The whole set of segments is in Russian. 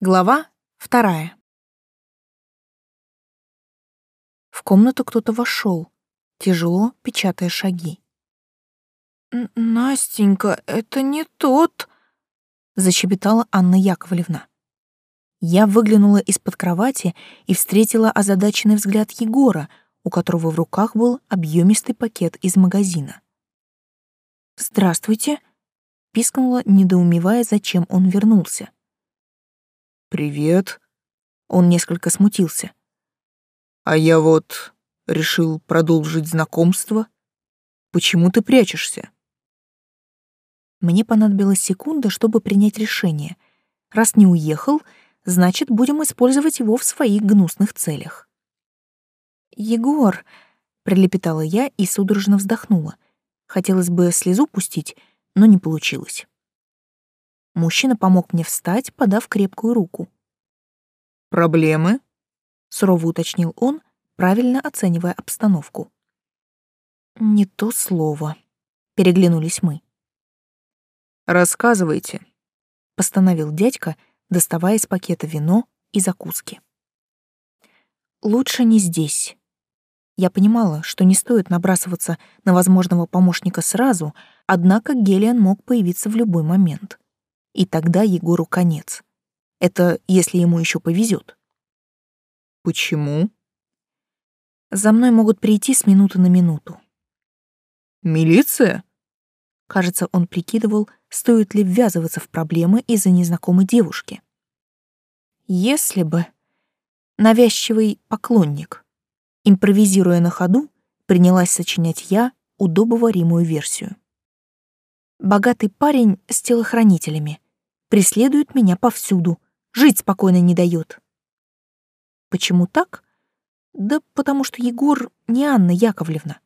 Глава вторая. В комнату кто-то вошел, тяжело печатая шаги. «Настенька, это не тот!» — защебетала Анна Яковлевна. Я выглянула из-под кровати и встретила озадаченный взгляд Егора, у которого в руках был объемистый пакет из магазина. «Здравствуйте!» — пискнула, недоумевая, зачем он вернулся. «Привет». Он несколько смутился. «А я вот решил продолжить знакомство. Почему ты прячешься?» Мне понадобилась секунда, чтобы принять решение. Раз не уехал, значит, будем использовать его в своих гнусных целях. «Егор», — пролепетала я и судорожно вздохнула. Хотелось бы слезу пустить, но не получилось. Мужчина помог мне встать, подав крепкую руку. «Проблемы?» — сурово уточнил он, правильно оценивая обстановку. «Не то слово», — переглянулись мы. «Рассказывайте», — постановил дядька, доставая из пакета вино и закуски. «Лучше не здесь». Я понимала, что не стоит набрасываться на возможного помощника сразу, однако Гелиан мог появиться в любой момент и тогда Егору конец. Это если ему еще повезет. Почему? За мной могут прийти с минуты на минуту. Милиция? Кажется, он прикидывал, стоит ли ввязываться в проблемы из-за незнакомой девушки. Если бы навязчивый поклонник, импровизируя на ходу, принялась сочинять я удобоваримую версию. Богатый парень с телохранителями преследует меня повсюду, жить спокойно не дает. Почему так? Да потому что Егор не Анна Яковлевна.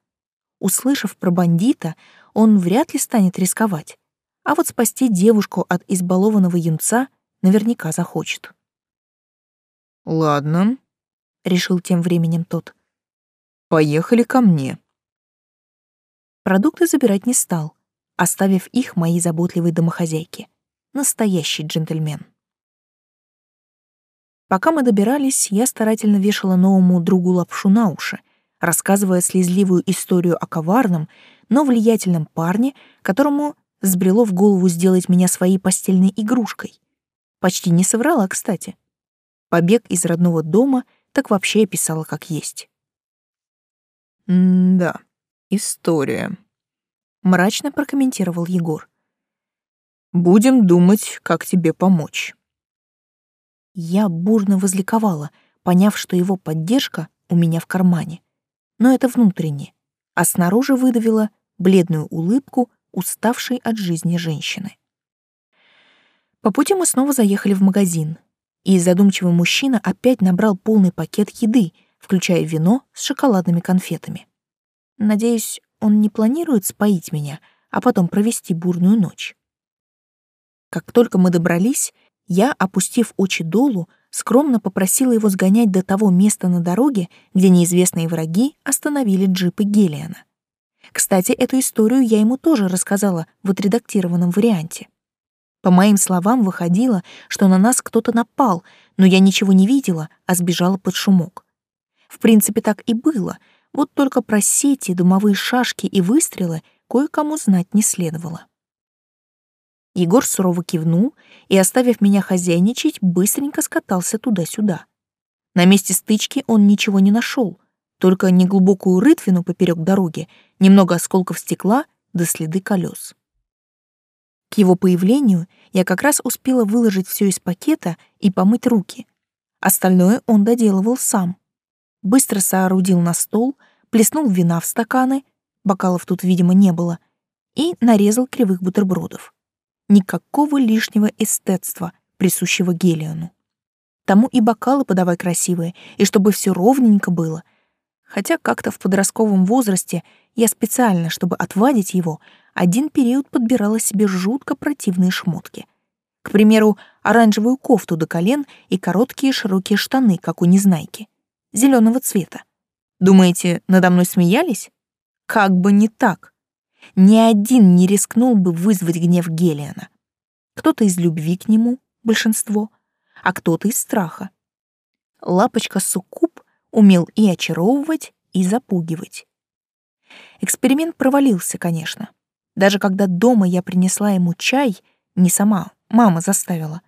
Услышав про бандита, он вряд ли станет рисковать, а вот спасти девушку от избалованного юнца наверняка захочет. «Ладно», — решил тем временем тот. «Поехали ко мне». Продукты забирать не стал — оставив их моей заботливой домохозяйке. Настоящий джентльмен. Пока мы добирались, я старательно вешала новому другу лапшу на уши, рассказывая слезливую историю о коварном, но влиятельном парне, которому сбрело в голову сделать меня своей постельной игрушкой. Почти не соврала, кстати. Побег из родного дома так вообще описала как есть. «М-да, история», мрачно прокомментировал Егор. Будем думать, как тебе помочь. Я бурно возликовала, поняв, что его поддержка у меня в кармане. Но это внутренне, а снаружи выдавила бледную улыбку уставшей от жизни женщины. По пути мы снова заехали в магазин, и задумчивый мужчина опять набрал полный пакет еды, включая вино с шоколадными конфетами. Надеюсь, он не планирует споить меня, а потом провести бурную ночь. Как только мы добрались, я, опустив очи долу, скромно попросила его сгонять до того места на дороге, где неизвестные враги остановили джипы Гелиана. Кстати, эту историю я ему тоже рассказала в отредактированном варианте. По моим словам, выходило, что на нас кто-то напал, но я ничего не видела, а сбежала под шумок. В принципе, так и было — вот только про сети, дымовые шашки и выстрелы кое-кому знать не следовало. Егор сурово кивнул и, оставив меня хозяйничать, быстренько скатался туда-сюда. На месте стычки он ничего не нашел, только неглубокую рытвину поперек дороги, немного осколков стекла да следы колес. К его появлению я как раз успела выложить все из пакета и помыть руки. Остальное он доделывал сам быстро соорудил на стол, плеснул вина в стаканы, бокалов тут, видимо, не было, и нарезал кривых бутербродов. Никакого лишнего эстетства, присущего Гелиону. Тому и бокалы подавай красивые, и чтобы все ровненько было. Хотя как-то в подростковом возрасте я специально, чтобы отвадить его, один период подбирала себе жутко противные шмотки. К примеру, оранжевую кофту до колен и короткие широкие штаны, как у Незнайки зеленого цвета. Думаете, надо мной смеялись? Как бы не так. Ни один не рискнул бы вызвать гнев Гелиана. Кто-то из любви к нему, большинство, а кто-то из страха. Лапочка Суккуб умел и очаровывать, и запугивать. Эксперимент провалился, конечно. Даже когда дома я принесла ему чай, не сама, мама заставила,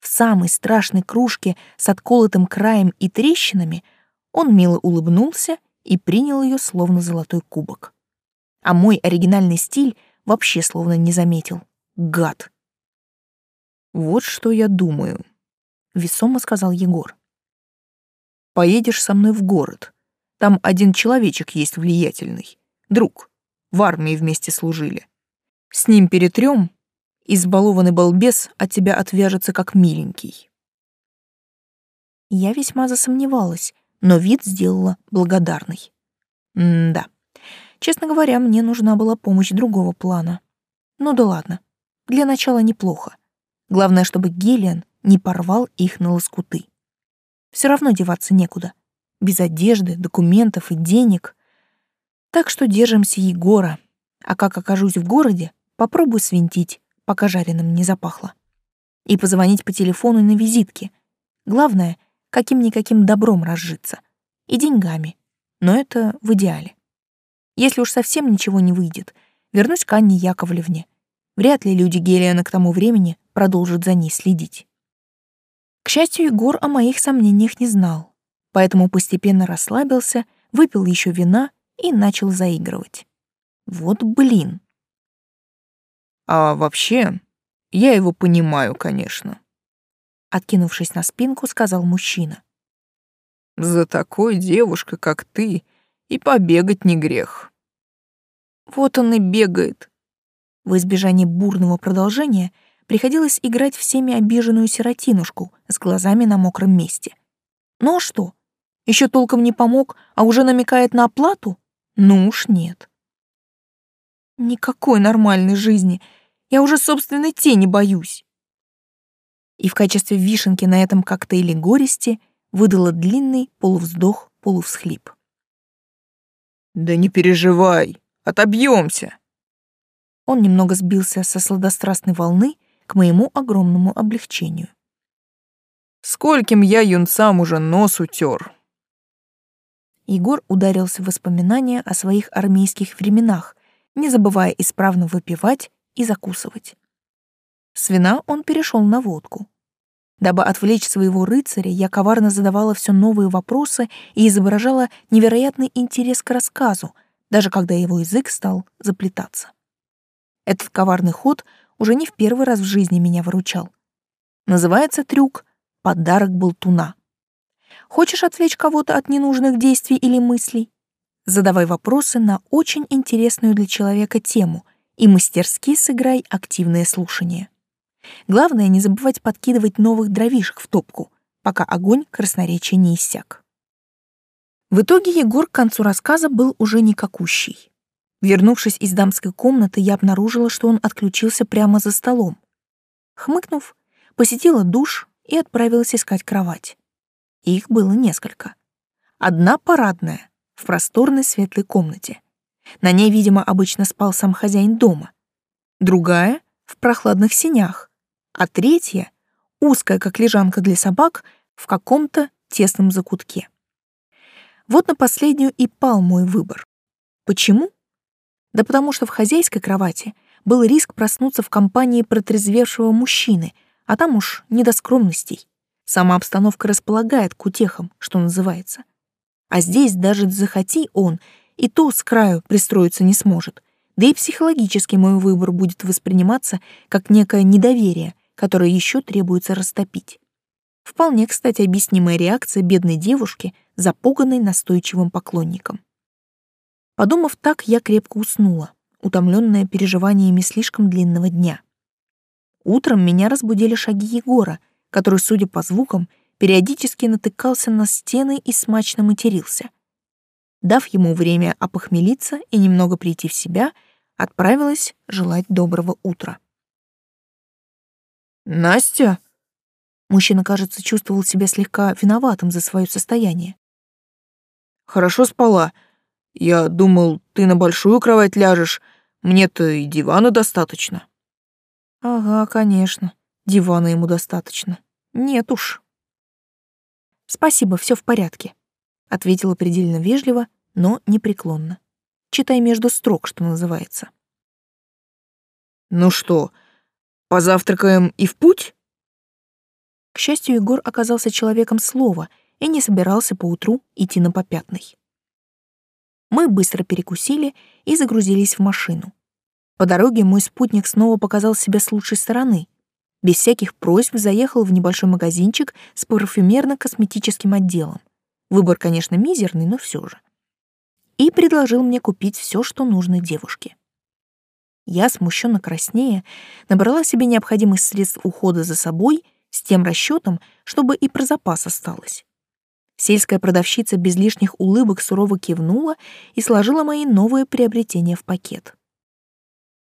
в самой страшной кружке с отколотым краем и трещинами, он мило улыбнулся и принял ее словно золотой кубок. А мой оригинальный стиль вообще словно не заметил. Гад. «Вот что я думаю», — весомо сказал Егор. «Поедешь со мной в город. Там один человечек есть влиятельный. Друг. В армии вместе служили. С ним перетрем, избалованный балбес от тебя отвяжется как миленький». Я весьма засомневалась, но вид сделала благодарный. М-да. Честно говоря, мне нужна была помощь другого плана. Ну да ладно. Для начала неплохо. Главное, чтобы Гелиан не порвал их на лоскуты. Все равно деваться некуда. Без одежды, документов и денег. Так что держимся Егора. А как окажусь в городе, попробую свинтить, пока жареным не запахло. И позвонить по телефону на визитке. Главное, каким-никаким добром разжиться. И деньгами. Но это в идеале. Если уж совсем ничего не выйдет, вернусь к Анне Яковлевне. Вряд ли люди Гелиана к тому времени продолжат за ней следить. К счастью, Егор о моих сомнениях не знал, поэтому постепенно расслабился, выпил еще вина и начал заигрывать. Вот блин. А вообще, я его понимаю, конечно. Откинувшись на спинку, сказал мужчина. За такой девушкой, как ты, и побегать не грех. Вот он и бегает. В избежание бурного продолжения приходилось играть всеми обиженную сиротинушку с глазами на мокром месте. Ну а что? Еще толком не помог, а уже намекает на оплату? Ну уж нет. Никакой нормальной жизни. Я уже собственной тени боюсь. И в качестве вишенки на этом коктейле горести выдала длинный полувздох, полувсхлип. «Да не переживай, отобьемся!» Он немного сбился со сладострастной волны к моему огромному облегчению. «Скольким я юнцам уже нос утер!» Егор ударился в воспоминания о своих армейских временах, не забывая исправно выпивать и закусывать. С вина он перешел на водку. Дабы отвлечь своего рыцаря, я коварно задавала все новые вопросы и изображала невероятный интерес к рассказу, даже когда его язык стал заплетаться. Этот коварный ход уже не в первый раз в жизни меня выручал. Называется трюк «Подарок болтуна». Хочешь отвлечь кого-то от ненужных действий или мыслей? Задавай вопросы на очень интересную для человека тему и мастерски сыграй активное слушание. Главное, не забывать подкидывать новых дровишек в топку, пока огонь красноречия не иссяк. В итоге Егор к концу рассказа был уже никакущий. Вернувшись из дамской комнаты, я обнаружила, что он отключился прямо за столом. Хмыкнув, посетила душ и отправилась искать кровать. Их было несколько. Одна парадная, в просторной светлой комнате. На ней, видимо, обычно спал сам хозяин дома. Другая — в прохладных сенях, а третья, узкая, как лежанка для собак, в каком-то тесном закутке. Вот на последнюю и пал мой выбор. Почему? Да потому что в хозяйской кровати был риск проснуться в компании протрезвевшего мужчины, а там уж не до скромностей. Сама обстановка располагает к утехам, что называется. А здесь даже захоти он, и то с краю пристроиться не сможет. Да и психологически мой выбор будет восприниматься как некое недоверие, которое еще требуется растопить. Вполне, кстати, объяснимая реакция бедной девушки, запуганной настойчивым поклонником. Подумав так, я крепко уснула, утомленная переживаниями слишком длинного дня. Утром меня разбудили шаги Егора, который, судя по звукам, периодически натыкался на стены и смачно матерился. Дав ему время опохмелиться и немного прийти в себя, отправилась желать доброго утра. «Настя?» Мужчина, кажется, чувствовал себя слегка виноватым за свое состояние. «Хорошо спала. Я думал, ты на большую кровать ляжешь. Мне-то и дивана достаточно». «Ага, конечно. Дивана ему достаточно. Нет уж. Спасибо, все в порядке, ответила предельно вежливо, но непреклонно. Читай между строк, что называется. Ну что, позавтракаем и в путь? К счастью, Егор оказался человеком слова и не собирался поутру идти на попятный. Мы быстро перекусили и загрузились в машину. По дороге мой спутник снова показал себя с лучшей стороны. Без всяких просьб заехал в небольшой магазинчик с парфюмерно-косметическим отделом. Выбор, конечно, мизерный, но все же. И предложил мне купить все, что нужно девушке. Я, смущенно краснея, набрала себе необходимых средств ухода за собой с тем расчетом, чтобы и про запас осталось. Сельская продавщица без лишних улыбок сурово кивнула и сложила мои новые приобретения в пакет.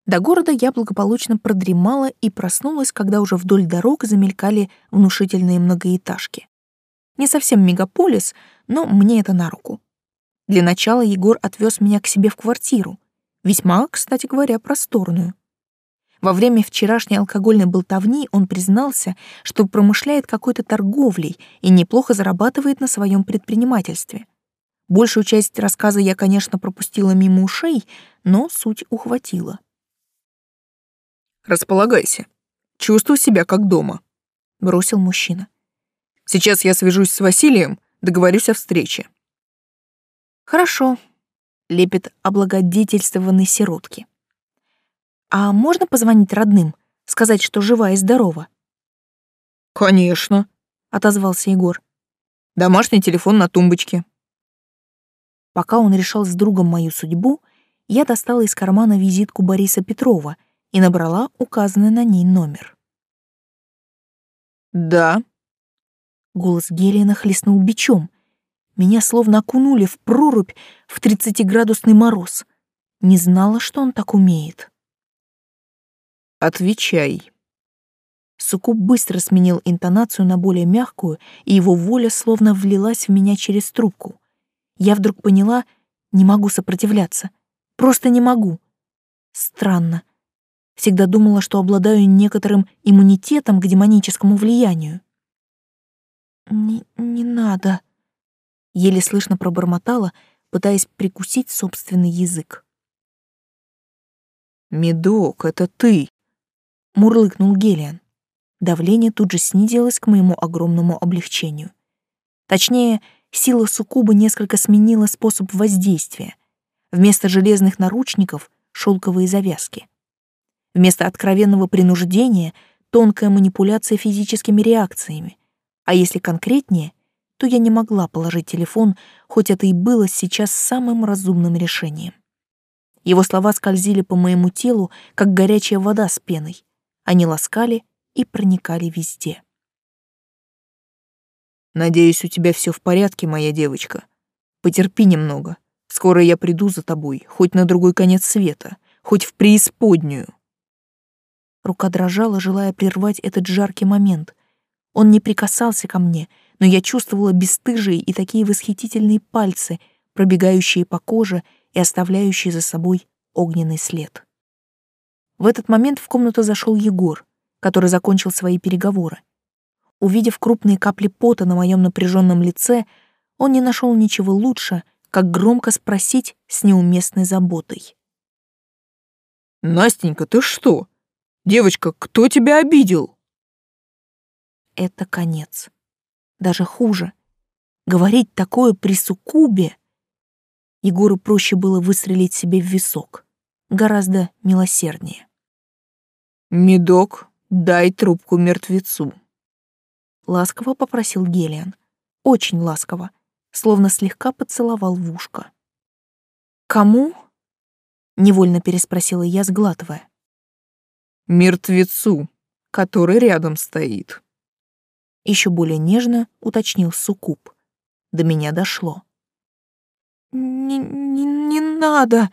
До города я благополучно продремала и проснулась, когда уже вдоль дорог замелькали внушительные многоэтажки. Не совсем мегаполис, но мне это на руку. Для начала Егор отвез меня к себе в квартиру, весьма, кстати говоря, просторную. Во время вчерашней алкогольной болтовни он признался, что промышляет какой-то торговлей и неплохо зарабатывает на своем предпринимательстве. Большую часть рассказа я, конечно, пропустила мимо ушей, но суть ухватила. «Располагайся. Чувствуй себя как дома», — бросил мужчина. «Сейчас я свяжусь с Василием, договорюсь о встрече». «Хорошо», — лепит облагодетельствованной сиротки. А можно позвонить родным, сказать, что жива и здорова? Конечно, отозвался Егор. Домашний телефон на тумбочке. Пока он решал с другом мою судьбу, я достала из кармана визитку Бориса Петрова и набрала указанный на ней номер. «Да». Голос Гелиана хлестнул бичом. Меня словно окунули в прорубь в тридцатиградусный мороз. Не знала, что он так умеет. Отвечай. Сукуб быстро сменил интонацию на более мягкую, и его воля словно влилась в меня через трубку. Я вдруг поняла, не могу сопротивляться. Просто не могу. Странно. Всегда думала, что обладаю некоторым иммунитетом к демоническому влиянию. «Не, не надо», — еле слышно пробормотала, пытаясь прикусить собственный язык. «Медок, это ты!» мурлыкнул Гелиан. Давление тут же снизилось к моему огромному облегчению. Точнее, сила суккуба несколько сменила способ воздействия. Вместо железных наручников — шелковые завязки. Вместо откровенного принуждения — тонкая манипуляция физическими реакциями. А если конкретнее, то я не могла положить телефон, хоть это и было сейчас самым разумным решением. Его слова скользили по моему телу, как горячая вода с пеной. Они ласкали и проникали везде. «Надеюсь, у тебя все в порядке, моя девочка. Потерпи немного. Скоро я приду за тобой, хоть на другой конец света, хоть в преисподнюю». Рука дрожала, желая прервать этот жаркий момент. Он не прикасался ко мне, но я чувствовала бесстыжие и такие восхитительные пальцы, пробегающие по коже и оставляющие за собой огненный след. В этот момент в комнату зашел Егор, который закончил свои переговоры. Увидев крупные капли пота на моем напряженном лице, он не нашел ничего лучше, как громко спросить с неуместной заботой. «Настенька, ты что? Девочка, кто тебя обидел?» Это конец. Даже хуже. Говорить такое при суккубе... Егору проще было выстрелить себе в висок. Гораздо милосерднее. «Медок, дай трубку мертвецу», — ласково попросил Гелиан. Очень ласково, словно слегка поцеловал в ушко. «Кому?» — невольно переспросила я, сглатывая. «Мертвецу, который рядом стоит». Еще более нежно уточнил Сукуб. До меня дошло. «Не, не, не надо!»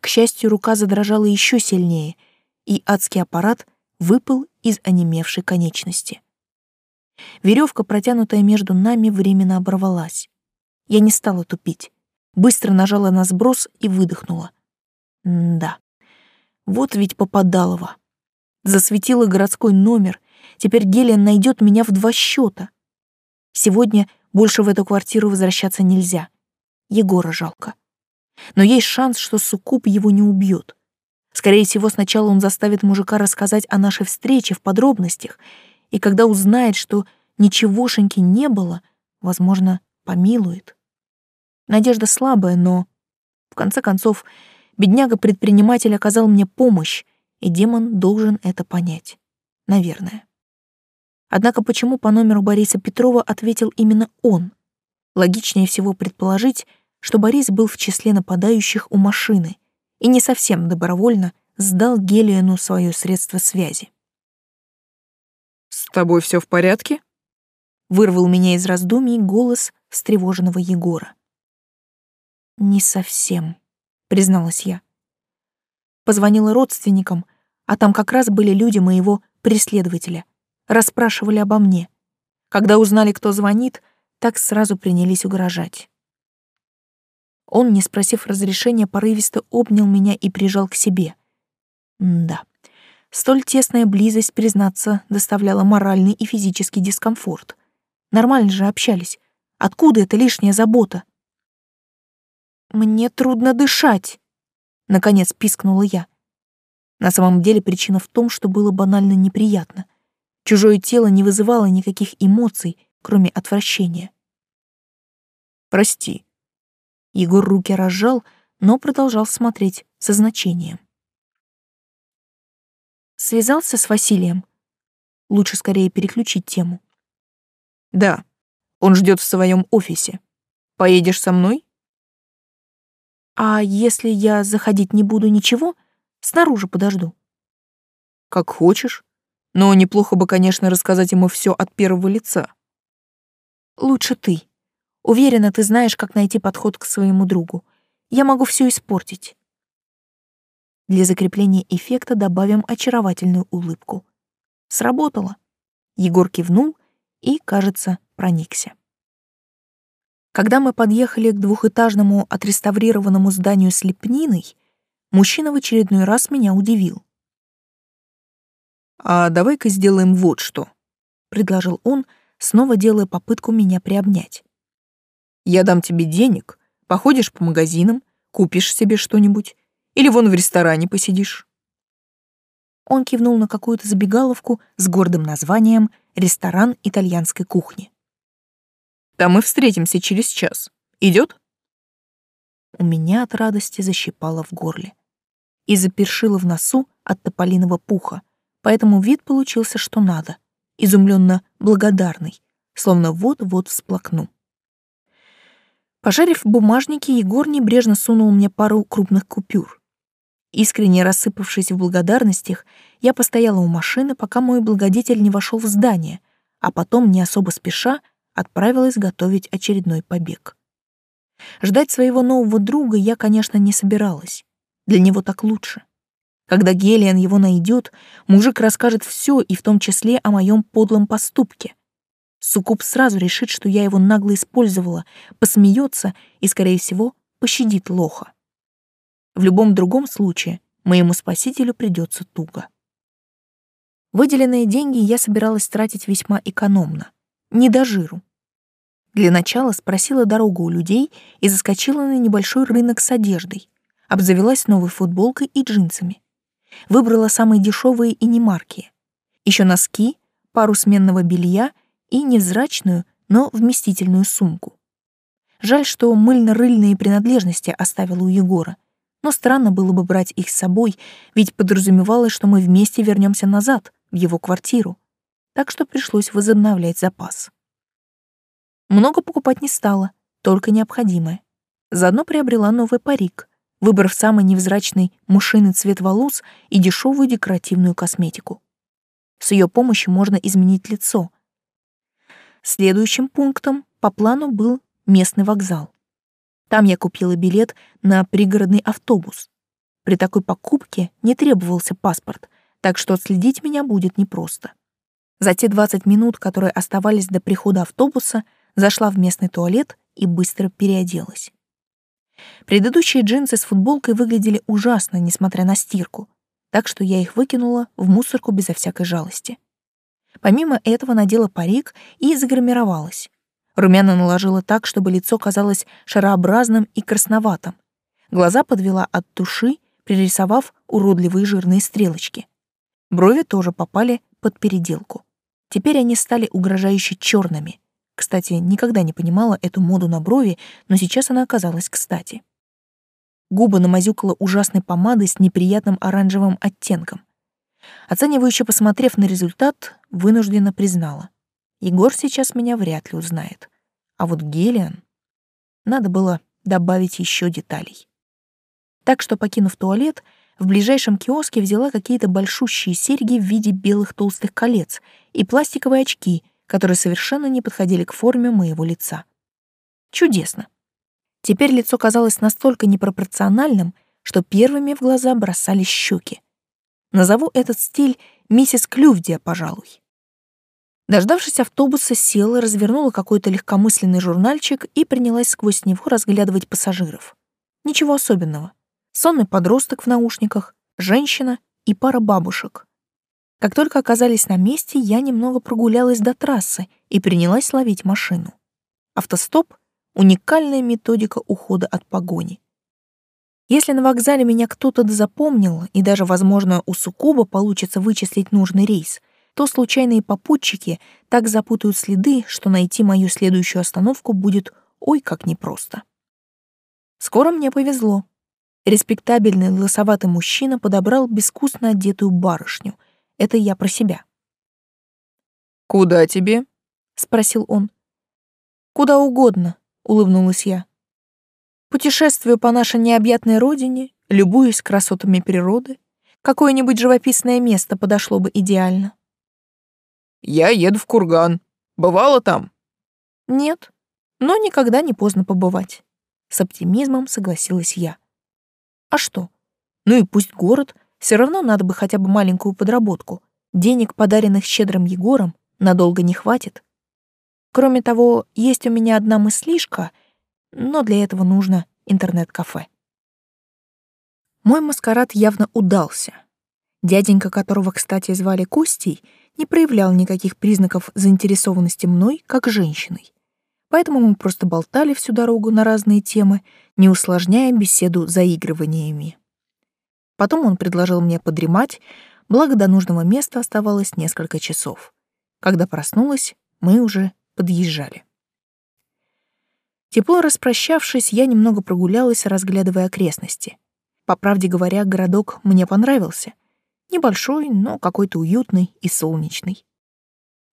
К счастью, рука задрожала еще сильнее, и адский аппарат выпал из онемевшей конечности. Веревка, протянутая между нами, временно оборвалась. Я не стала тупить. Быстро нажала на сброс и выдохнула. М да, вот ведь попадалово. Засветила городской номер, Теперь Гелен найдет меня в два счета. Сегодня больше в эту квартиру возвращаться нельзя. Егора жалко. Но есть шанс, что Суккуб его не убьет. Скорее всего, сначала он заставит мужика рассказать о нашей встрече в подробностях, и когда узнает, что ничегошеньки не было, возможно, помилует. Надежда слабая, но, в конце концов, бедняга-предприниматель оказал мне помощь, и демон должен это понять. Наверное. Однако почему по номеру Бориса Петрова ответил именно он? Логичнее всего предположить, что Борис был в числе нападающих у машины и не совсем добровольно сдал Гелиану свое средство связи. «С тобой все в порядке?» Вырвал меня из раздумий голос встревоженного Егора. «Не совсем», — призналась я. Позвонила родственникам, а там как раз были люди моего преследователя. Расспрашивали обо мне. Когда узнали, кто звонит, так сразу принялись угрожать. Он, не спросив разрешения, порывисто обнял меня и прижал к себе. М да, столь тесная близость, признаться, доставляла моральный и физический дискомфорт. Нормально же общались. Откуда эта лишняя забота? «Мне трудно дышать», — наконец пискнула я. На самом деле причина в том, что было банально неприятно. Чужое тело не вызывало никаких эмоций, кроме отвращения. «Прости», Егор руки разжал, но продолжал смотреть со значением. Связался с Василием. Лучше скорее переключить тему. Да, он ждет в своем офисе. Поедешь со мной? А если я заходить не буду ничего, снаружи подожду. Как хочешь. Но неплохо бы, конечно, рассказать ему все от первого лица. Лучше ты. Уверена, ты знаешь, как найти подход к своему другу. Я могу все испортить. Для закрепления эффекта добавим очаровательную улыбку. Сработало. Егор кивнул и, кажется, проникся. Когда мы подъехали к двухэтажному отреставрированному зданию с лепниной, мужчина в очередной раз меня удивил. «А давай-ка сделаем вот что», — предложил он, снова делая попытку меня приобнять. Я дам тебе денег, походишь по магазинам, купишь себе что-нибудь. Или вон в ресторане посидишь». Он кивнул на какую-то забегаловку с гордым названием «Ресторан итальянской кухни». «Там мы встретимся через час. Идет? У меня от радости защипало в горле и запершило в носу от тополиного пуха, поэтому вид получился что надо, изумленно благодарный, словно вот-вот всплакну. Пожарив бумажники, Егор небрежно сунул мне пару крупных купюр. Искренне рассыпавшись в благодарностях, я постояла у машины, пока мой благодетель не вошел в здание, а потом, не особо спеша, отправилась готовить очередной побег. Ждать своего нового друга я, конечно, не собиралась. Для него так лучше. Когда Гелиан его найдет, мужик расскажет все, и в том числе о моем подлом поступке — Суккуб сразу решит, что я его нагло использовала, посмеется и, скорее всего, пощадит лоха. В любом другом случае моему спасителю придется туго. Выделенные деньги я собиралась тратить весьма экономно, не до жиру. Для начала спросила дорогу у людей и заскочила на небольшой рынок с одеждой, обзавелась новой футболкой и джинсами. Выбрала самые дешевые и немаркие. Еще носки, пару сменного белья — и невзрачную, но вместительную сумку. Жаль, что мыльно-рыльные принадлежности оставила у Егора, но странно было бы брать их с собой, ведь подразумевалось, что мы вместе вернемся назад, в его квартиру, так что пришлось возобновлять запас. Много покупать не стала, только необходимое. Заодно приобрела новый парик, выбрав самый невзрачный мушиный цвет волос и дешевую декоративную косметику. С ее помощью можно изменить лицо, Следующим пунктом по плану был местный вокзал. Там я купила билет на пригородный автобус. При такой покупке не требовался паспорт, так что отследить меня будет непросто. За те 20 минут, которые оставались до прихода автобуса, зашла в местный туалет и быстро переоделась. Предыдущие джинсы с футболкой выглядели ужасно, несмотря на стирку, так что я их выкинула в мусорку безо всякой жалости. Помимо этого надела парик и загримировалась. Румяна наложила так, чтобы лицо казалось шарообразным и красноватым. Глаза подвела от туши, пририсовав уродливые жирные стрелочки. Брови тоже попали под переделку. Теперь они стали угрожающе черными. Кстати, никогда не понимала эту моду на брови, но сейчас она оказалась кстати. Губы намазюкала ужасной помадой с неприятным оранжевым оттенком. Оценивающе посмотрев на результат, вынужденно признала. Егор сейчас меня вряд ли узнает. А вот Гелиан... Надо было добавить еще деталей. Так что, покинув туалет, в ближайшем киоске взяла какие-то большущие серьги в виде белых толстых колец и пластиковые очки, которые совершенно не подходили к форме моего лица. Чудесно. Теперь лицо казалось настолько непропорциональным, что первыми в глаза бросались щеки. Назову этот стиль миссис Клювдия, пожалуй. Дождавшись автобуса, села, развернула какой-то легкомысленный журнальчик и принялась сквозь него разглядывать пассажиров. Ничего особенного сонный подросток в наушниках, женщина и пара бабушек. Как только оказались на месте, я немного прогулялась до трассы и принялась ловить машину. Автостоп — уникальная методика ухода от погони. Если на вокзале меня кто-то запомнил, и даже, возможно, у Сукуба получится вычислить нужный рейс, то случайные попутчики так запутают следы, что найти мою следующую остановку будет ой как непросто. Скоро мне повезло. Респектабельный лысоватый мужчина подобрал безвкусно одетую барышню. Это я про себя. «Куда тебе?» — спросил он. «Куда угодно», — улыбнулась я. «Путешествую по нашей необъятной родине, любуюсь красотами природы. Какое-нибудь живописное место подошло бы идеально». «Я еду в Курган. Бывала там?» «Нет, но никогда не поздно побывать», — с оптимизмом согласилась я. А что? Ну и пусть город, все равно надо бы хотя бы маленькую подработку. Денег, подаренных щедрым Егором, надолго не хватит. Кроме того, есть у меня одна мыслишка, но для этого нужно интернет-кафе. Мой маскарад явно удался. Дяденька, которого, кстати, звали Костей, не проявлял никаких признаков заинтересованности мной как женщиной поэтому мы просто болтали всю дорогу на разные темы, не усложняя беседу заигрываниями. Потом он предложил мне подремать, благо до нужного места оставалось несколько часов. Когда проснулась, мы уже подъезжали. Тепло распрощавшись, я немного прогулялась, разглядывая окрестности. По правде говоря, городок мне понравился. Небольшой, но какой-то уютный и солнечный.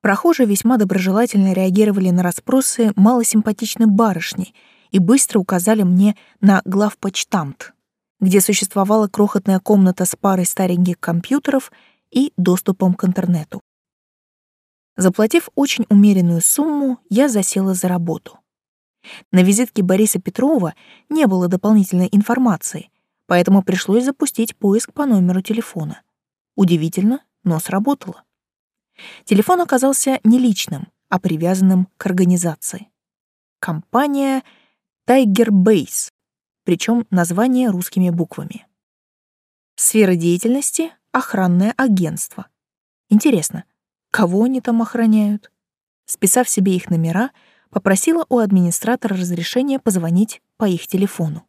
Прохожие весьма доброжелательно реагировали на расспросы малосимпатичной барышни и быстро указали мне на главпочтамт, где существовала крохотная комната с парой стареньких компьютеров и доступом к интернету. Заплатив очень умеренную сумму, я засела за работу. На визитке Бориса Петрова не было дополнительной информации, поэтому пришлось запустить поиск по номеру телефона. Удивительно, но сработало. Телефон оказался не личным, а привязанным к организации. Компания Tiger Base, причем название русскими буквами. Сфера деятельности — охранное агентство. Интересно, кого они там охраняют? Списав себе их номера, попросила у администратора разрешения позвонить по их телефону.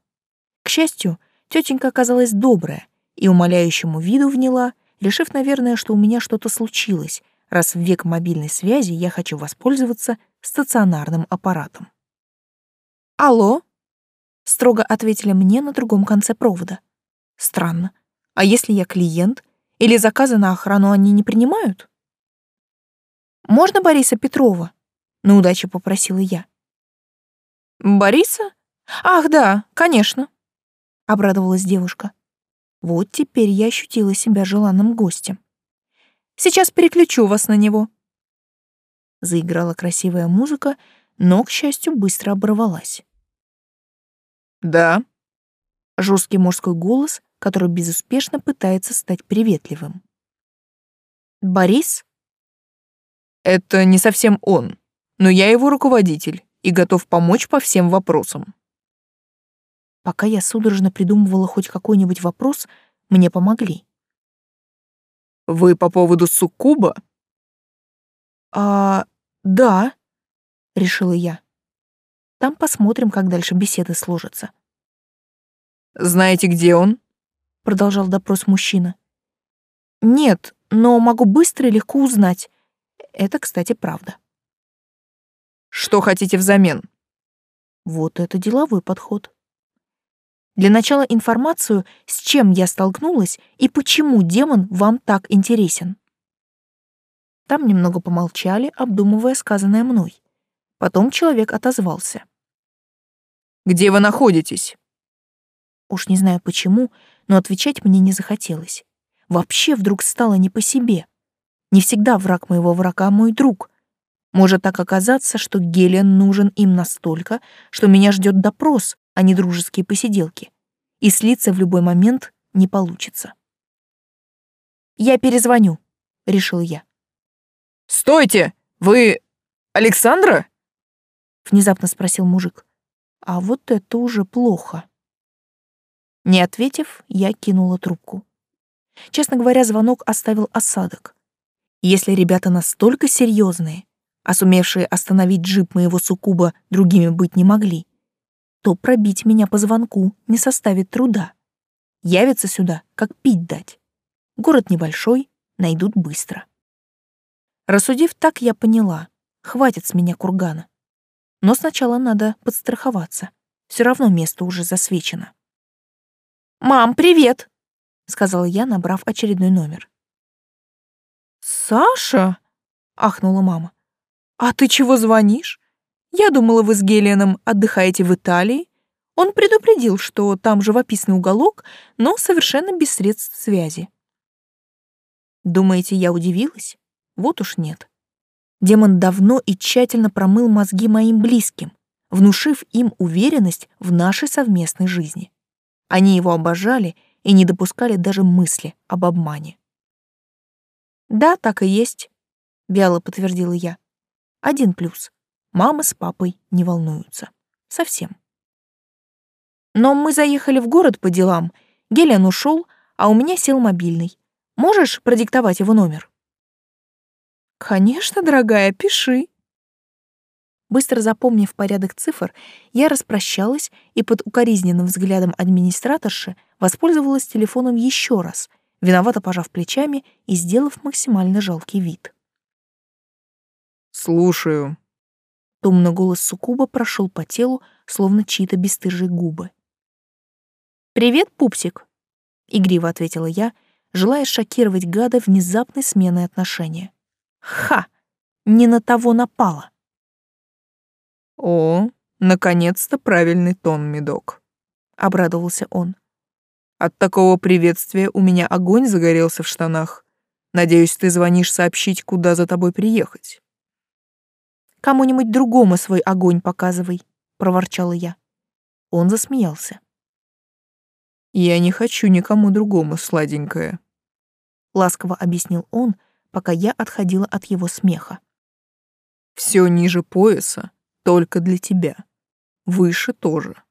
К счастью, тетенька оказалась добрая и умоляющему виду вняла, решив, наверное, что у меня что-то случилось, раз в век мобильной связи я хочу воспользоваться стационарным аппаратом. «Алло?» — строго ответили мне на другом конце провода. «Странно. А если я клиент? Или заказы на охрану они не принимают?» «Можно Бориса Петрова?» — на удачу попросила я. «Бориса? Ах, да, конечно», — обрадовалась девушка. Вот теперь я ощутила себя желанным гостем. Сейчас переключу вас на него». Заиграла красивая музыка, но, к счастью, быстро оборвалась. «Да». Жесткий мужской голос, который безуспешно пытается стать приветливым. «Борис?» «Это не совсем он, но я его руководитель и готов помочь по всем вопросам». Пока я судорожно придумывала хоть какой-нибудь вопрос, мне помогли. Вы по поводу суккуба? А, да, решила я. Там посмотрим, как дальше беседы сложатся. Знаете, где он? продолжал допрос мужчина. Нет, но могу быстро и легко узнать. Это, кстати, правда. Что хотите взамен? Вот это деловой подход. Для начала информацию, с чем я столкнулась и почему демон вам так интересен. Там немного помолчали, обдумывая сказанное мной. Потом человек отозвался. «Где вы находитесь?» Уж не знаю почему, но отвечать мне не захотелось. Вообще вдруг стало не по себе. Не всегда враг моего врага мой друг. Может так оказаться, что Гелиан нужен им настолько, что меня ждет допрос, а не дружеские посиделки. И слиться в любой момент не получится. «Я перезвоню», — решил я. «Стойте! Вы Александра?» — внезапно спросил мужик. «А вот это уже плохо». Не ответив, я кинула трубку. Честно говоря, звонок оставил осадок. Если ребята настолько серьезные, а сумевшие остановить джип моего суккуба другими быть не могли, то пробить меня по звонку не составит труда. Явятся сюда, как пить дать. Город небольшой, найдут быстро. Рассудив так, я поняла, хватит с меня кургана. Но сначала надо подстраховаться. Все равно место уже засвечено. «Мам, привет!» — сказала я, набрав очередной номер. «Саша?» — ахнула мама. «А ты чего звонишь? Я думала, вы с Гелианом отдыхаете в Италии. Он предупредил, что там живописный уголок, но совершенно без средств связи». Думаете, я удивилась? Вот уж нет. Демон давно и тщательно промыл мозги моим близким, внушив им уверенность в нашей совместной жизни. Они его обожали и не допускали даже мысли об обмане. «Да, так и есть», — вяло подтвердила я. «Один плюс. Мама с папой не волнуются. Совсем». Но мы заехали в город по делам, Гелиан ушел, а у меня сел мобильный. Можешь продиктовать его номер? Конечно, дорогая, пиши. Быстро запомнив порядок цифр, я распрощалась и под укоризненным взглядом администраторши воспользовалась телефоном еще раз, виновато пожав плечами и сделав максимально жалкий вид. «Слушаю». Томный голос Сукуба прошел по телу, словно чьи-то бесстыжие губы. «Привет, пупсик», — игриво ответила я, желая шокировать гада внезапной сменой отношения. «Ха! Не на того напала!» «О, наконец-то правильный тон, медок», — обрадовался он. «От такого приветствия у меня огонь загорелся в штанах. Надеюсь, ты звонишь сообщить, куда за тобой приехать». «Кому-нибудь другому свой огонь показывай», — проворчала я. Он засмеялся. «Я не хочу никому другому, сладенькая», — ласково объяснил он, пока я отходила от его смеха. «Все ниже пояса только для тебя. Выше тоже.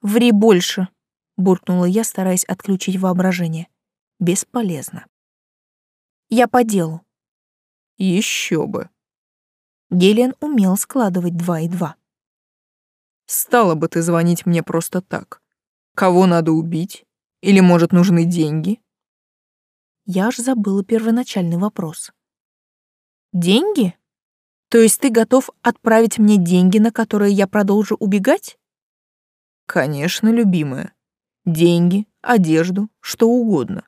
Ври больше, буркнула я, стараясь отключить воображение. Бесполезно. Я по делу. Еще бы. Гелиан умел складывать два и два. Стало бы ты звонить мне просто так. Кого надо убить? Или, может, нужны деньги? Я аж забыла первоначальный вопрос. Деньги? То есть ты готов отправить мне деньги, на которые я продолжу убегать? Конечно, любимая. Деньги, одежду, что угодно.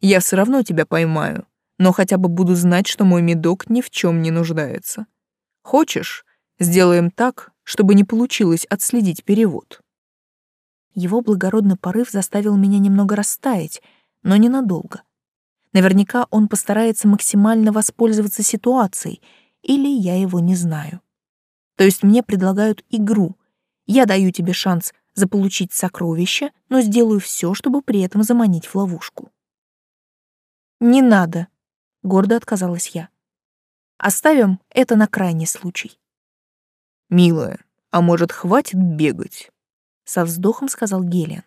Я все равно тебя поймаю, но хотя бы буду знать, что мой медок ни в чем не нуждается. Хочешь, сделаем так, чтобы не получилось отследить перевод. Его благородный порыв заставил меня немного растаять, но ненадолго. Наверняка он постарается максимально воспользоваться ситуацией — или я его не знаю. То есть мне предлагают игру. Я даю тебе шанс заполучить сокровища, но сделаю все, чтобы при этом заманить в ловушку. «Не надо», — гордо отказалась я. «Оставим это на крайний случай». «Милая, а может, хватит бегать?» — со вздохом сказал Гелиан.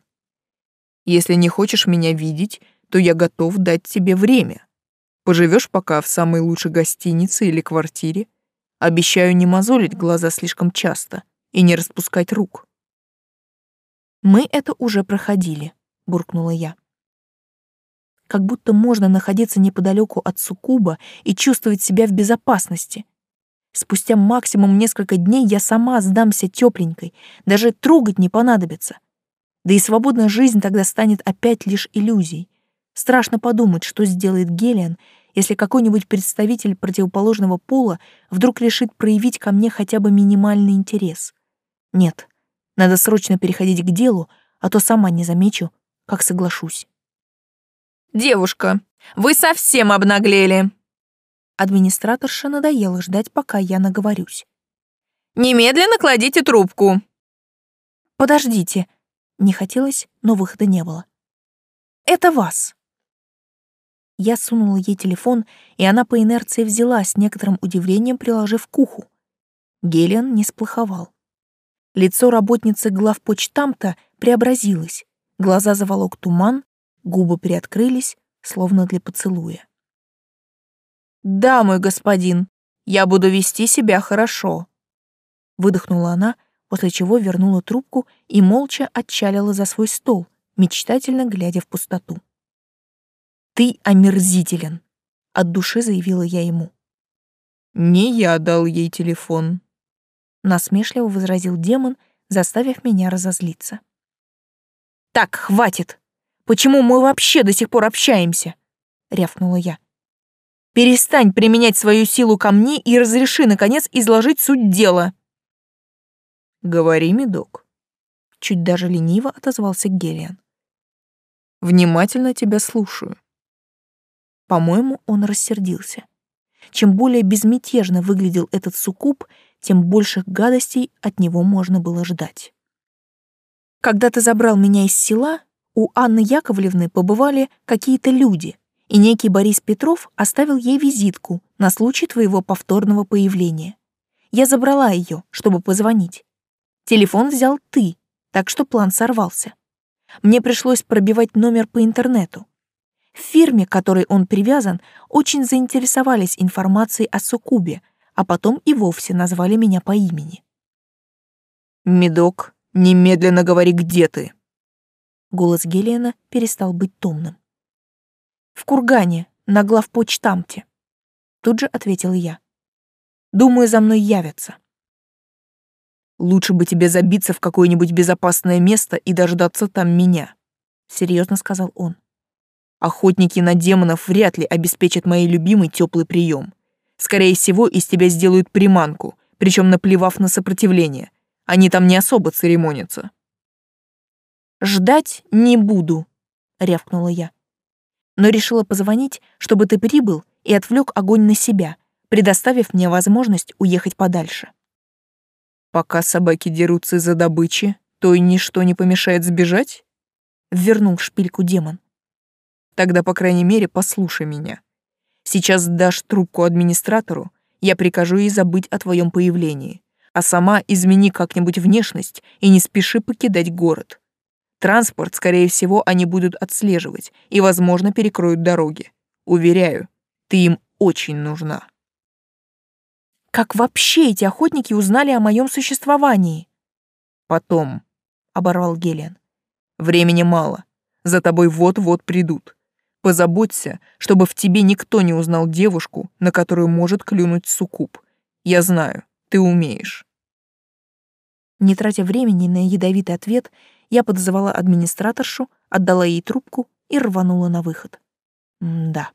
«Если не хочешь меня видеть, то я готов дать тебе время. Поживешь пока в самой лучшей гостинице или квартире. Обещаю не мозолить глаза слишком часто и не распускать рук. Мы это уже проходили, буркнула я. Как будто можно находиться неподалеку от суккуба и чувствовать себя в безопасности. Спустя максимум несколько дней я сама сдамся тепленькой, даже трогать не понадобится. Да и свободная жизнь тогда станет опять лишь иллюзией. Страшно подумать, что сделает Гелиан, если какой-нибудь представитель противоположного пола вдруг решит проявить ко мне хотя бы минимальный интерес. Нет, надо срочно переходить к делу, а то сама не замечу, как соглашусь. «Девушка, вы совсем обнаглели!» Администраторша надоело ждать, пока я наговорюсь. «Немедленно кладите трубку!» «Подождите!» Не хотелось, но выхода не было. «Это вас!» Я сунула ей телефон, и она по инерции взяла, с некоторым удивлением приложив к уху. Гелиан не сплоховал. Лицо работницы главпочтамта преобразилось, глаза заволок туман, губы приоткрылись, словно для поцелуя. «Да, мой господин, я буду вести себя хорошо», — выдохнула она, после чего вернула трубку и молча отчалила за свой стол, мечтательно глядя в пустоту. «Ты омерзителен», — от души заявила я ему. «Не я дал ей телефон», — насмешливо возразил демон, заставив меня разозлиться. «Так, хватит! Почему мы вообще до сих пор общаемся?» — рявкнула я. Перестань применять свою силу ко мне и разреши, наконец, изложить суть дела. Говори, медок. Чуть даже лениво отозвался Гелиан. Внимательно тебя слушаю. По-моему, он рассердился. Чем более безмятежно выглядел этот суккуб, тем больших гадостей от него можно было ждать. Когда ты забрал меня из села, у Анны Яковлевны побывали какие-то люди, и некий Борис Петров оставил ей визитку на случай твоего повторного появления. Я забрала ее, чтобы позвонить. Телефон взял ты, так что план сорвался. Мне пришлось пробивать номер по интернету. В фирме, к которой он привязан, очень заинтересовались информацией о Сукубе, а потом и вовсе назвали меня по имени. «Медок, немедленно говори, где ты!» Голос Гелиана перестал быть томным. В Кургане, на главпочтамте. Тут же ответил я. Думаю, за мной явятся. Лучше бы тебе забиться в какое-нибудь безопасное место и дождаться там меня, серьезно сказал он. Охотники на демонов вряд ли обеспечат моей любимой теплый прием. Скорее всего, из тебя сделают приманку, причем наплевав на сопротивление. Они там не особо церемонятся. «Ждать не буду», — рявкнула я но решила позвонить, чтобы ты прибыл и отвлек огонь на себя, предоставив мне возможность уехать подальше. Пока собаки дерутся из-за добычи, то и ничто не помешает сбежать? Вернул шпильку демон. Тогда, по крайней мере, послушай меня. Сейчас дашь трубку администратору, я прикажу ей забыть о твоем появлении, а сама измени как-нибудь внешность и не спеши покидать город. Транспорт, скорее всего, они будут отслеживать и, возможно, перекроют дороги. Уверяю, ты им очень нужна. Как вообще эти охотники узнали о моем существовании? Потом, — оборвал Гелиан. Времени мало. За тобой вот-вот придут. Позаботься, чтобы в тебе никто не узнал девушку, на которую может клюнуть суккуб. Я знаю, ты умеешь. Не тратя времени на ядовитый ответ, я подозвала администраторшу, отдала ей трубку и рванула на выход. М да.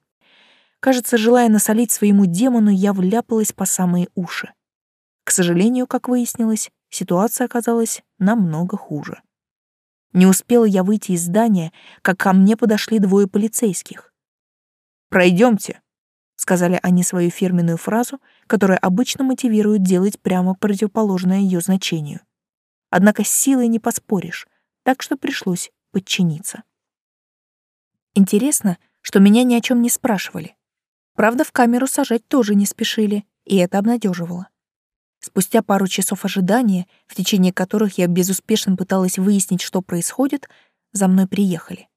Кажется, желая насолить своему демону, я вляпалась по самые уши. К сожалению, как выяснилось, ситуация оказалась намного хуже. Не успела я выйти из здания, как ко мне подошли двое полицейских. «Пройдемте», — сказали они свою фирменную фразу, которая обычно мотивирует делать прямо противоположное ее значению. Однако с силой не поспоришь так что пришлось подчиниться. Интересно, что меня ни о чем не спрашивали. Правда, в камеру сажать тоже не спешили, и это обнадеживало. Спустя пару часов ожидания, в течение которых я безуспешно пыталась выяснить, что происходит, за мной приехали.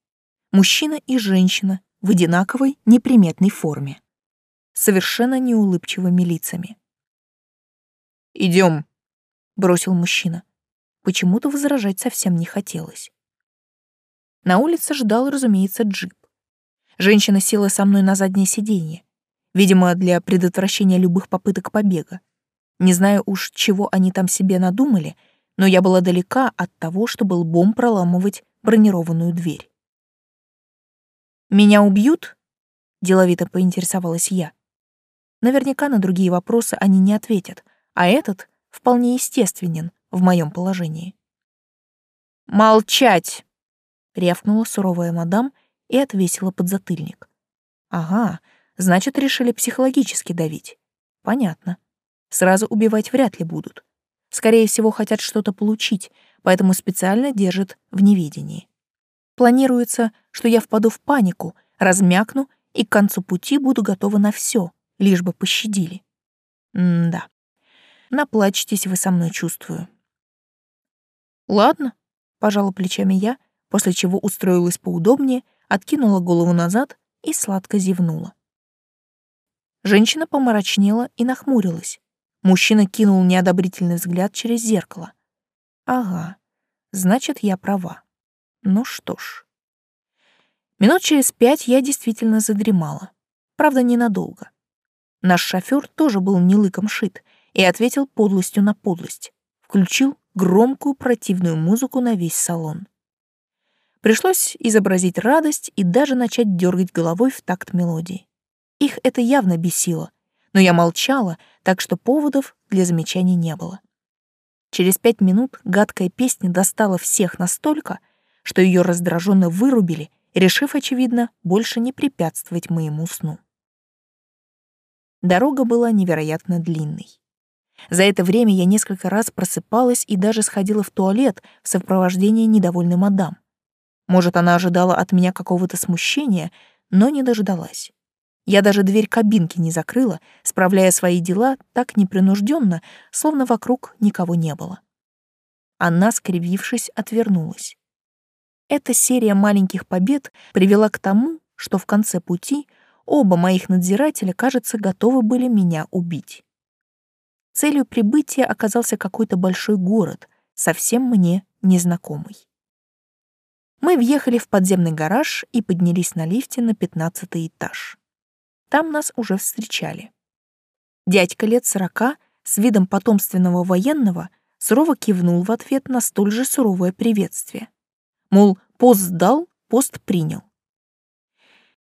Мужчина и женщина в одинаковой неприметной форме. совершенно неулыбчивыми лицами. Идем, бросил мужчина. Почему-то возражать совсем не хотелось. На улице ждал, разумеется, джип. Женщина села со мной на заднее сиденье, видимо, для предотвращения любых попыток побега. Не знаю уж, чего они там себе надумали, но я была далека от того, чтобы лбом проламывать бронированную дверь. «Меня убьют?» — деловито поинтересовалась я. Наверняка на другие вопросы они не ответят, а этот вполне естественен в моем положении. «Молчать!» — рявкнула суровая мадам и отвесила подзатыльник. «Ага, значит, решили психологически давить. Понятно. Сразу убивать вряд ли будут. Скорее всего, хотят что-то получить, поэтому специально держат в неведении. Планируется, что я впаду в панику, размякну и к концу пути буду готова на все, лишь бы пощадили. М-да. Наплачьтесь вы со мной, чувствую. Ладно, пожала плечами я, после чего устроилась поудобнее, откинула голову назад и сладко зевнула. Женщина помрачнела и нахмурилась. Мужчина кинул неодобрительный взгляд через зеркало. Ага, значит, я права. Ну что ж. Минут через пять я действительно задремала. Правда, ненадолго. Наш шофер тоже был не лыком шит и ответил подлостью на подлость. Включил громкую противную музыку на весь салон. Пришлось изобразить радость и даже начать дергать головой в такт мелодии. Их это явно бесило, но я молчала, так что поводов для замечаний не было. Через пять минут гадкая песня достала всех настолько, что ее раздраженно вырубили, решив, очевидно, больше не препятствовать моему сну. Дорога была невероятно длинной. За это время я несколько раз просыпалась и даже сходила в туалет в сопровождении недовольной мадам. Может, она ожидала от меня какого-то смущения, но не дождалась. Я даже дверь кабинки не закрыла, справляя свои дела так непринужденно, словно вокруг никого не было. Она, скривившись, отвернулась. Эта серия маленьких побед привела к тому, что в конце пути оба моих надзирателя, кажется, готовы были меня убить. Целью прибытия оказался какой-то большой город, совсем мне незнакомый. Мы въехали в подземный гараж и поднялись на лифте на пятнадцатый этаж. Там нас уже встречали. Дядька лет сорока с видом потомственного военного сурово кивнул в ответ на столь же суровое приветствие. Мол, пост сдал, пост принял.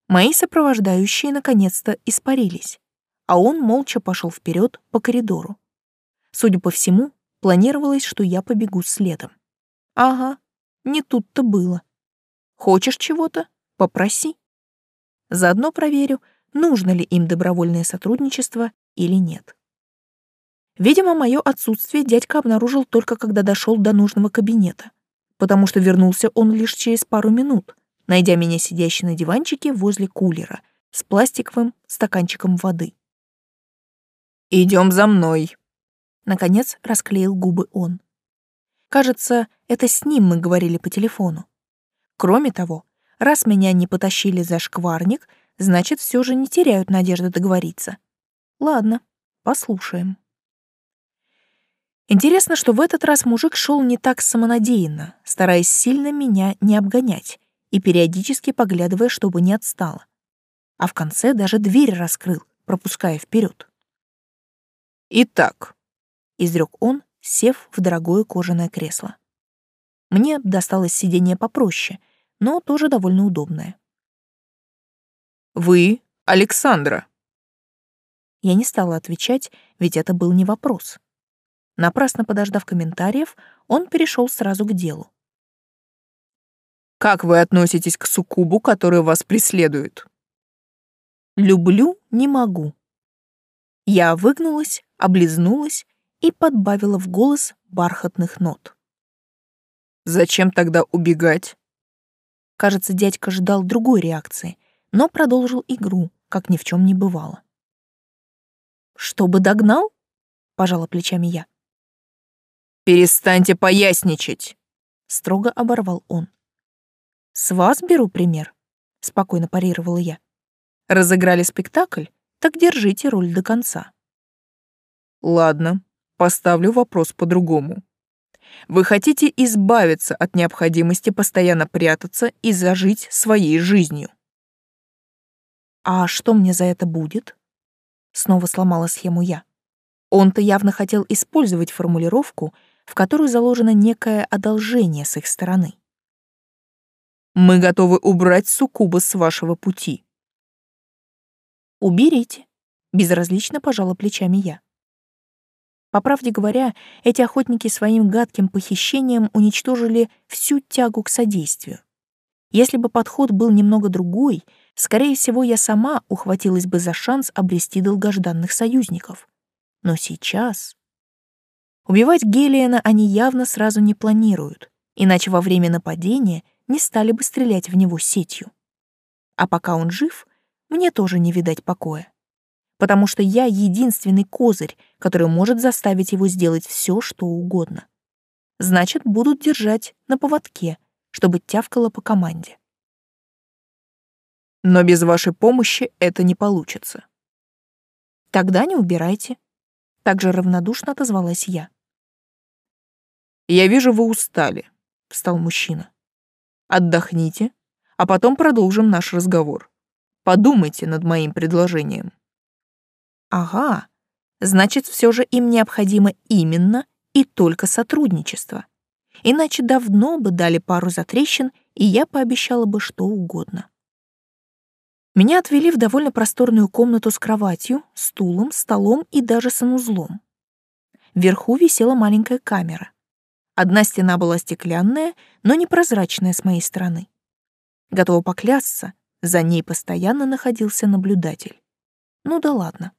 Мои сопровождающие наконец-то испарились, а он молча пошел вперед по коридору. Судя по всему, планировалось, что я побегу следом. Ага, не тут-то было. Хочешь чего-то? Попроси. Заодно проверю, нужно ли им добровольное сотрудничество или нет. Видимо, мое отсутствие дядька обнаружил только когда дошел до нужного кабинета, потому что вернулся он лишь через пару минут, найдя меня сидящей на диванчике возле кулера с пластиковым стаканчиком воды. «Идем за мной», — наконец расклеил губы он. Кажется, это с ним мы говорили по телефону. Кроме того, раз меня не потащили за шкварник, значит, все же не теряют надежды договориться. Ладно, послушаем. Интересно, что в этот раз мужик шел не так самонадеянно, стараясь сильно меня не обгонять и периодически поглядывая, чтобы не отстала. А в конце даже дверь раскрыл, пропуская вперед. «Итак», — изрек он, сев в дорогое кожаное кресло. Мне досталось сиденье попроще, но тоже довольно удобное. Вы Александра. Я не стала отвечать, ведь это был не вопрос. Напрасно подождав комментариев, он перешел сразу к делу. Как вы относитесь к суккубу, который вас преследует? Люблю, не могу. Я выгнулась, облизнулась и подбавила в голос бархатных нот. Зачем тогда убегать? Кажется, дядька ждал другой реакции, но продолжил игру, как ни в чем не бывало. «Чтобы догнал?» — пожала плечами я. «Перестаньте поясничать!» — строго оборвал он. «С вас беру пример», — спокойно парировала я. «Разыграли спектакль, Так держите роль до конца. Ладно, поставлю вопрос по-другому. Вы хотите избавиться от необходимости постоянно прятаться и зажить своей жизнью. А что мне за это будет? Снова сломала схему я. Он-то явно хотел использовать формулировку, в которой заложено некое одолжение с их стороны. Мы готовы убрать суккуба с вашего пути. Уберите, безразлично пожала плечами я. По правде говоря, эти охотники своим гадким похищением уничтожили всю тягу к содействию. Если бы подход был немного другой, скорее всего, я сама ухватилась бы за шанс обрести долгожданных союзников. Но сейчас... Убивать Гелиена они явно сразу не планируют, иначе во время нападения не стали бы стрелять в него сетью. А пока он жив, мне тоже не видать покоя потому что я единственный козырь, который может заставить его сделать все, что угодно. Значит, будут держать на поводке, чтобы тявкало по команде. Но без вашей помощи это не получится. Тогда не убирайте. Так же равнодушно отозвалась я. Я вижу, вы устали, встал мужчина. Отдохните, а потом продолжим наш разговор. Подумайте над моим предложением. Ага, значит, все же им необходимо именно и только сотрудничество. Иначе давно бы дали пару затрещин, и я пообещала бы что угодно. Меня отвели в довольно просторную комнату с кроватью, стулом, столом и даже санузлом. Вверху висела маленькая камера. Одна стена была стеклянная, но непрозрачная с моей стороны. Готова поклясться, за ней постоянно находился наблюдатель. Ну да ладно.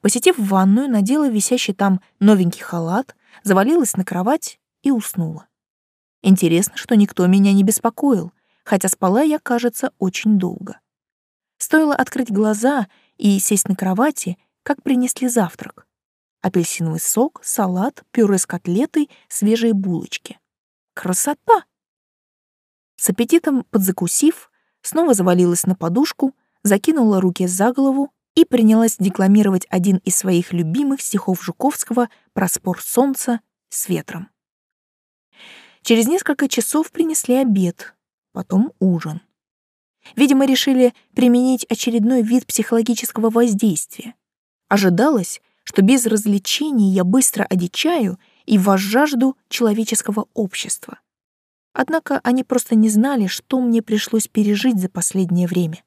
Посетив ванную, надела висящий там новенький халат, завалилась на кровать и уснула. Интересно, что никто меня не беспокоил, хотя спала я, кажется, очень долго. Стоило открыть глаза и сесть на кровати, как принесли завтрак. Апельсиновый сок, салат, пюре с котлетой, свежие булочки. Красота! С аппетитом подзакусив, снова завалилась на подушку, закинула руки за голову и принялась декламировать один из своих любимых стихов Жуковского про спор солнца с ветром. Через несколько часов принесли обед, потом ужин. Видимо, решили применить очередной вид психологического воздействия. Ожидалось, что без развлечений я быстро одичаю и возжажду человеческого общества. Однако они просто не знали, что мне пришлось пережить за последнее время.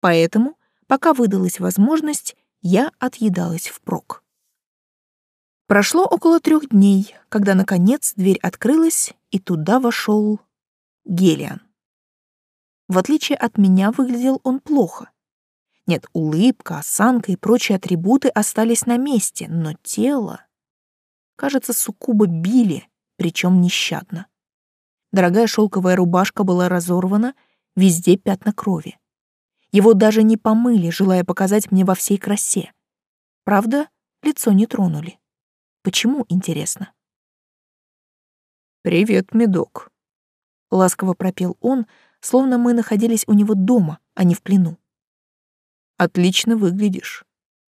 Поэтому Пока выдалась возможность, я отъедалась впрок. Прошло около трех дней, когда, наконец, дверь открылась, и туда вошел Гелиан. В отличие от меня, выглядел он плохо. Нет, улыбка, осанка и прочие атрибуты остались на месте, но тело... Кажется, суккуба били, причем нещадно. Дорогая шелковая рубашка была разорвана, везде пятна крови. Его даже не помыли, желая показать мне во всей красе. Правда, лицо не тронули. Почему, интересно? «Привет, медок», — ласково пропел он, словно мы находились у него дома, а не в плену. «Отлично выглядишь.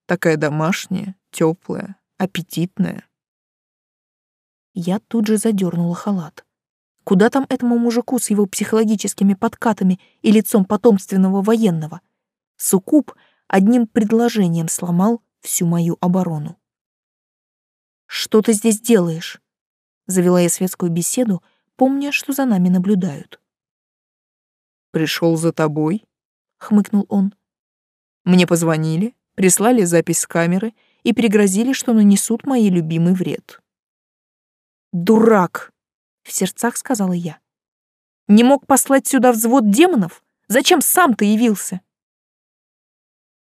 Такая домашняя, теплая, аппетитная». Я тут же задернула халат. Куда там этому мужику с его психологическими подкатами и лицом потомственного военного? Сукуб одним предложением сломал всю мою оборону. «Что ты здесь делаешь?» Завела я светскую беседу, помня, что за нами наблюдают. «Пришел за тобой», — хмыкнул он. «Мне позвонили, прислали запись с камеры и пригрозили, что нанесут моей любимый вред». «Дурак!» — в сердцах сказала я. «Не мог послать сюда взвод демонов? Зачем сам ты явился?»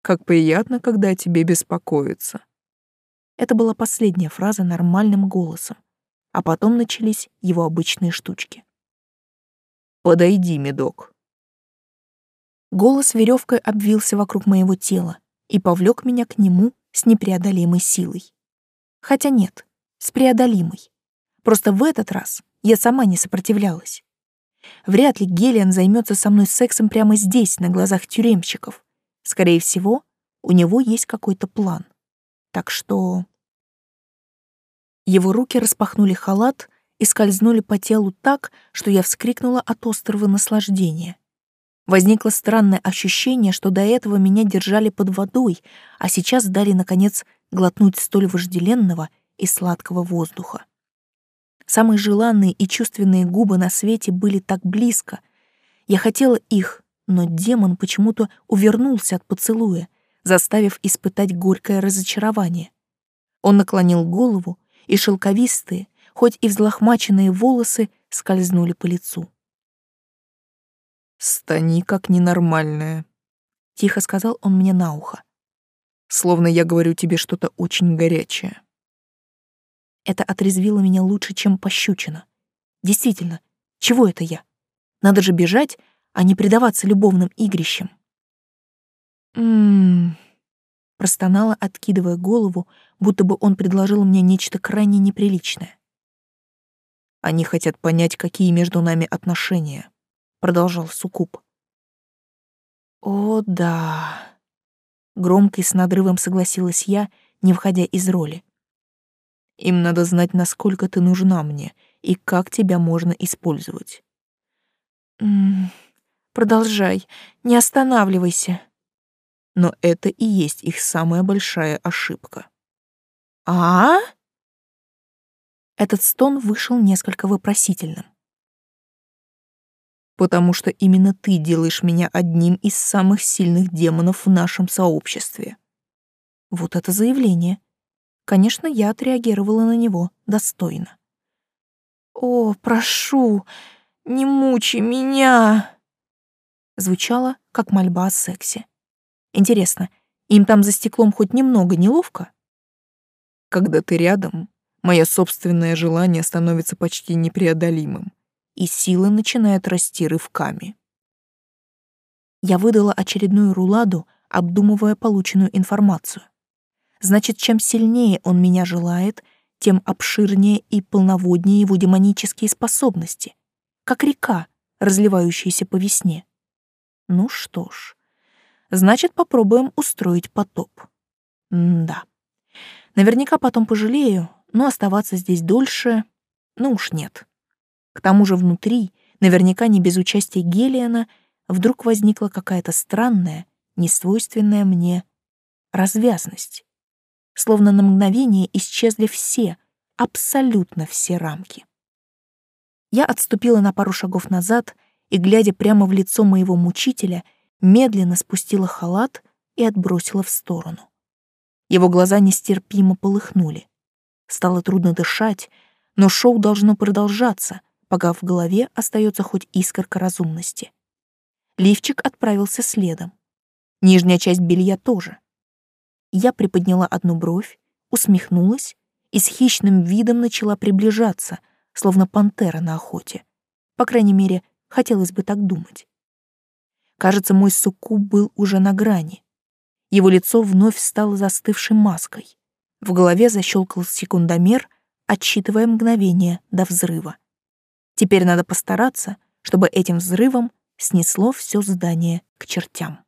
«Как приятно, когда о тебе беспокоятся». Это была последняя фраза нормальным голосом, а потом начались его обычные штучки. «Подойди, медок». Голос веревкой обвился вокруг моего тела и повлек меня к нему с непреодолимой силой. Хотя нет, с преодолимой. Просто в этот раз я сама не сопротивлялась. Вряд ли Гелиан займется со мной сексом прямо здесь, на глазах тюремщиков. Скорее всего, у него есть какой-то план. Так что... Его руки распахнули халат и скользнули по телу так, что я вскрикнула от острого наслаждения. Возникло странное ощущение, что до этого меня держали под водой, а сейчас дали, наконец, глотнуть столь вожделенного и сладкого воздуха. Самые желанные и чувственные губы на свете были так близко. Я хотела их, но демон почему-то увернулся от поцелуя, заставив испытать горькое разочарование. Он наклонил голову, и шелковистые, хоть и взлохмаченные волосы скользнули по лицу. «Стани как ненормальная», — тихо сказал он мне на ухо. «Словно я говорю тебе что-то очень горячее». Это отрезвило меня лучше, чем пощучина. Действительно, чего это я? Надо же бежать, а не предаваться любовным игрищам. «М-м-м», простонала, откидывая голову, будто бы он предложил мне нечто крайне неприличное. «Они хотят понять, какие между нами отношения», — продолжал Сукуб. «О, да», — громко и с надрывом согласилась я, не входя из роли. «Им надо знать, насколько ты нужна мне и как тебя можно использовать». «М -м, «Продолжай, не останавливайся». Но это и есть их самая большая ошибка. «А?» Этот стон вышел несколько вопросительным потому что именно ты делаешь меня одним из самых сильных демонов в нашем сообществе. Вот это заявление. Конечно, я отреагировала на него достойно. «О, прошу, не мучи меня!» Звучало, как мольба о сексе. Интересно, им там за стеклом хоть немного неловко? Когда ты рядом, мое собственное желание становится почти непреодолимым и сила начинает расти рывками. Я выдала очередную руладу, обдумывая полученную информацию. Значит, чем сильнее он меня желает, тем обширнее и полноводнее его демонические способности, как река, разливающаяся по весне. Ну что ж, значит, попробуем устроить потоп. М да. Наверняка потом пожалею, но оставаться здесь дольше, ну уж нет. К тому же внутри, наверняка не без участия Гелиана, вдруг возникла какая-то странная, несвойственная мне развязность. Словно на мгновение исчезли все, абсолютно все рамки. Я отступила на пару шагов назад и, глядя прямо в лицо моего мучителя, медленно спустила халат и отбросила в сторону. Его глаза нестерпимо полыхнули. Стало трудно дышать, но шоу должно продолжаться, пока в голове остается хоть искорка разумности. Лифчик отправился следом. Нижняя часть белья тоже. Я приподняла одну бровь, усмехнулась и с хищным видом начала приближаться, словно пантера на охоте. По крайней мере, хотелось бы так думать. Кажется, мой суккуб был уже на грани. Его лицо вновь стало застывшей маской. В голове защелкал секундомер, отсчитывая мгновение до взрыва. Теперь надо постараться, чтобы этим взрывом снесло все здание к чертям.